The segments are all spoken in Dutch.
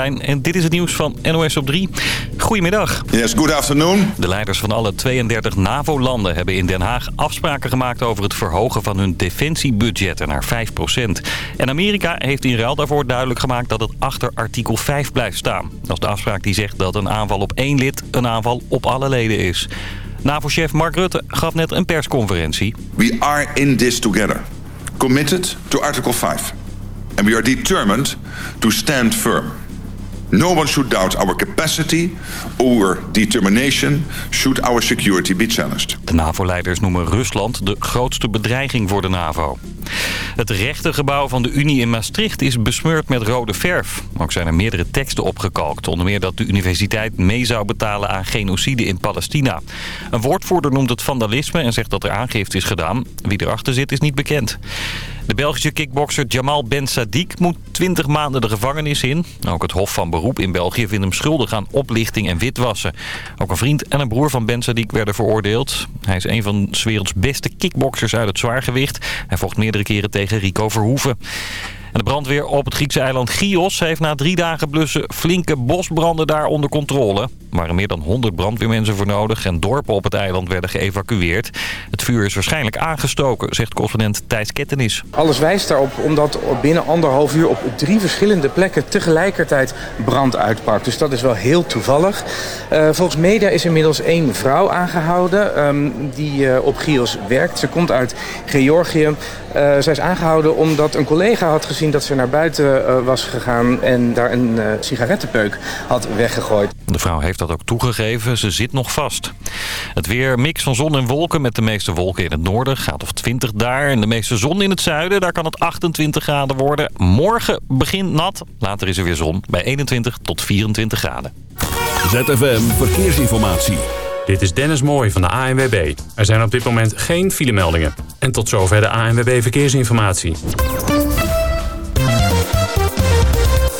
En dit is het nieuws van NOS op 3. Goedemiddag. Yes, good afternoon. De leiders van alle 32 NAVO-landen hebben in Den Haag afspraken gemaakt over het verhogen van hun defensiebudgetten naar 5% En Amerika heeft in ruil daarvoor duidelijk gemaakt dat het achter artikel 5 blijft staan. Dat is de afspraak die zegt dat een aanval op één lid een aanval op alle leden is. NAVO-chef Mark Rutte gaf net een persconferentie. We are in this together. Committed to article 5. And we are determined to stand firm. No one should doubt our capacity or determination should our security be challenged. De NAVO-leiders noemen Rusland de grootste bedreiging voor de NAVO. Het rechtergebouw van de Unie in Maastricht is besmeurd met rode verf. Ook zijn er meerdere teksten opgekalkt. Onder meer dat de universiteit mee zou betalen aan genocide in Palestina. Een woordvoerder noemt het vandalisme en zegt dat er aangifte is gedaan. Wie erachter zit is niet bekend. De Belgische kickbokser Jamal Ben Sadiq moet 20 maanden de gevangenis in. Ook het Hof van Beroep in België vindt hem schuldig aan oplichting en witwassen. Ook een vriend en een broer van Ben Sadiq werden veroordeeld. Hij is een van de werelds beste kickboxers uit het zwaargewicht. Hij vocht meerdere keren tegen Rico Verhoeven. En de brandweer op het Griekse eiland Chios heeft na drie dagen blussen flinke bosbranden daar onder controle. Er waren meer dan 100 brandweermensen voor nodig en dorpen op het eiland werden geëvacueerd. Het vuur is waarschijnlijk aangestoken, zegt correspondent Thijs Kettenis. Alles wijst daarop omdat binnen anderhalf uur op drie verschillende plekken tegelijkertijd brand uitpakt. Dus dat is wel heel toevallig. Uh, volgens media is inmiddels één vrouw aangehouden um, die uh, op Chios werkt. Ze komt uit Georgië. Uh, zij is aangehouden omdat een collega had gezien dat ze naar buiten was gegaan en daar een sigarettenpeuk had weggegooid. De vrouw heeft dat ook toegegeven. Ze zit nog vast. Het weer mix van zon en wolken met de meeste wolken in het noorden. Gaat of 20 daar. En de meeste zon in het zuiden. Daar kan het 28 graden worden. Morgen begint nat. Later is er weer zon bij 21 tot 24 graden. ZFM Verkeersinformatie. Dit is Dennis Mooij van de ANWB. Er zijn op dit moment geen filemeldingen. En tot zover de ANWB Verkeersinformatie.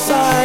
side.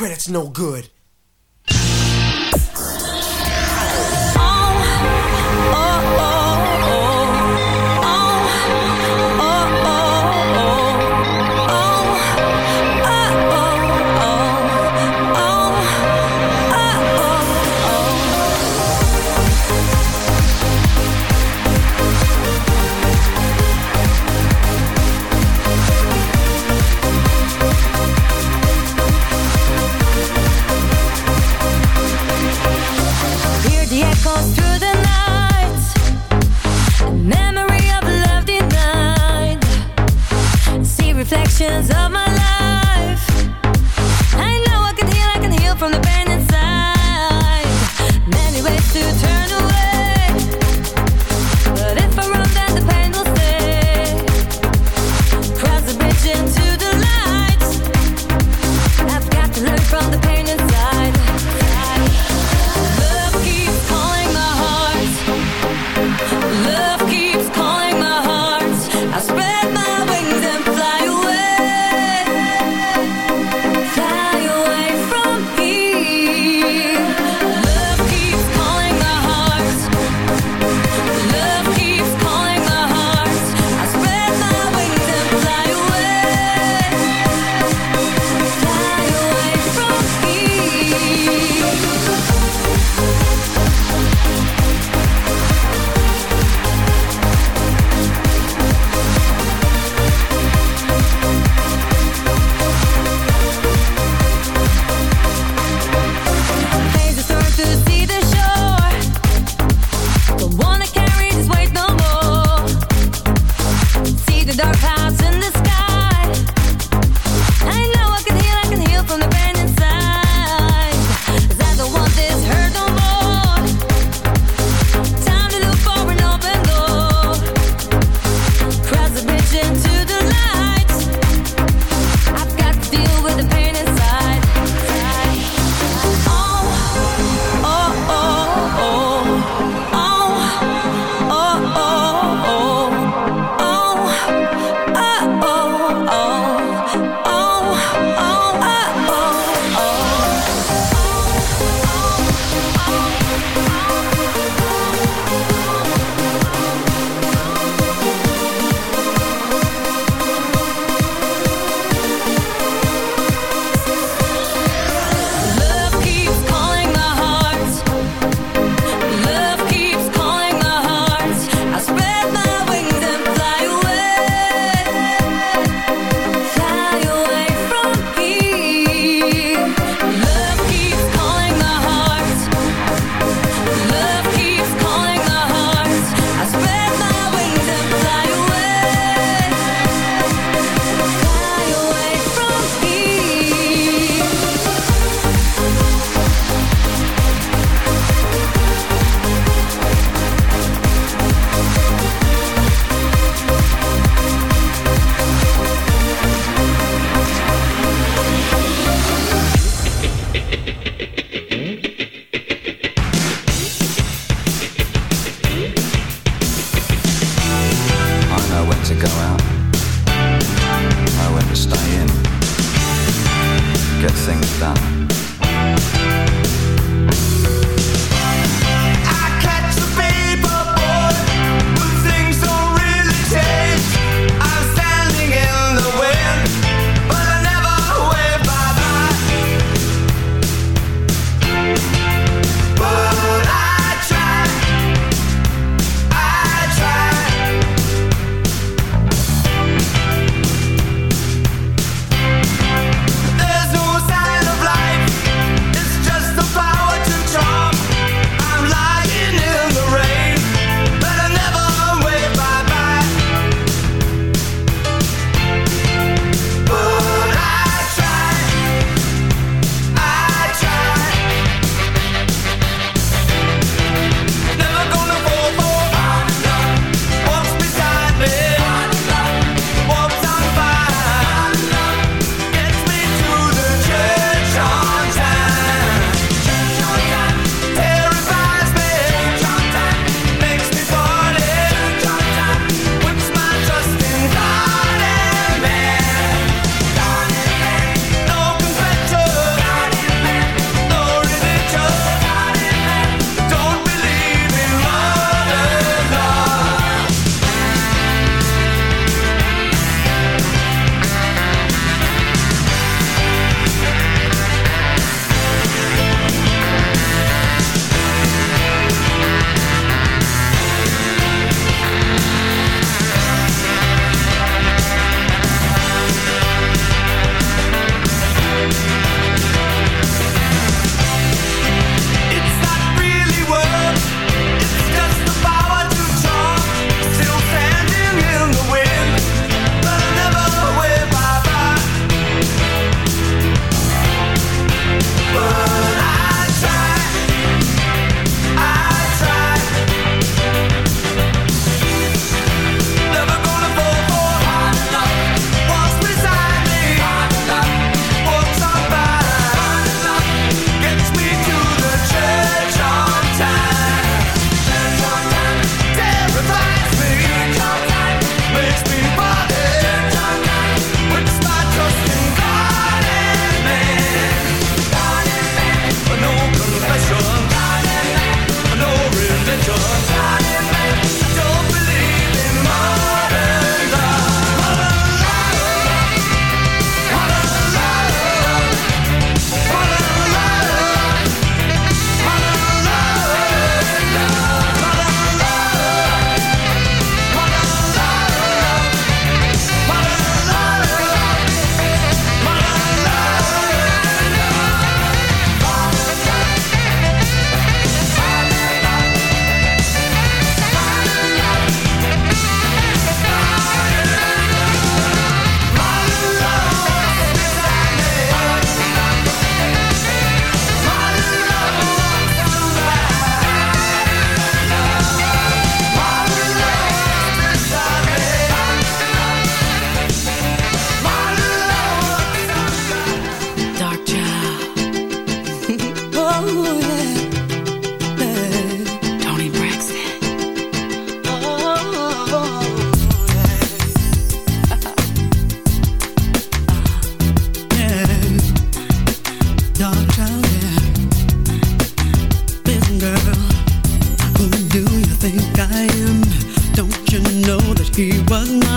Credit's no good? stop. He was my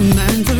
mind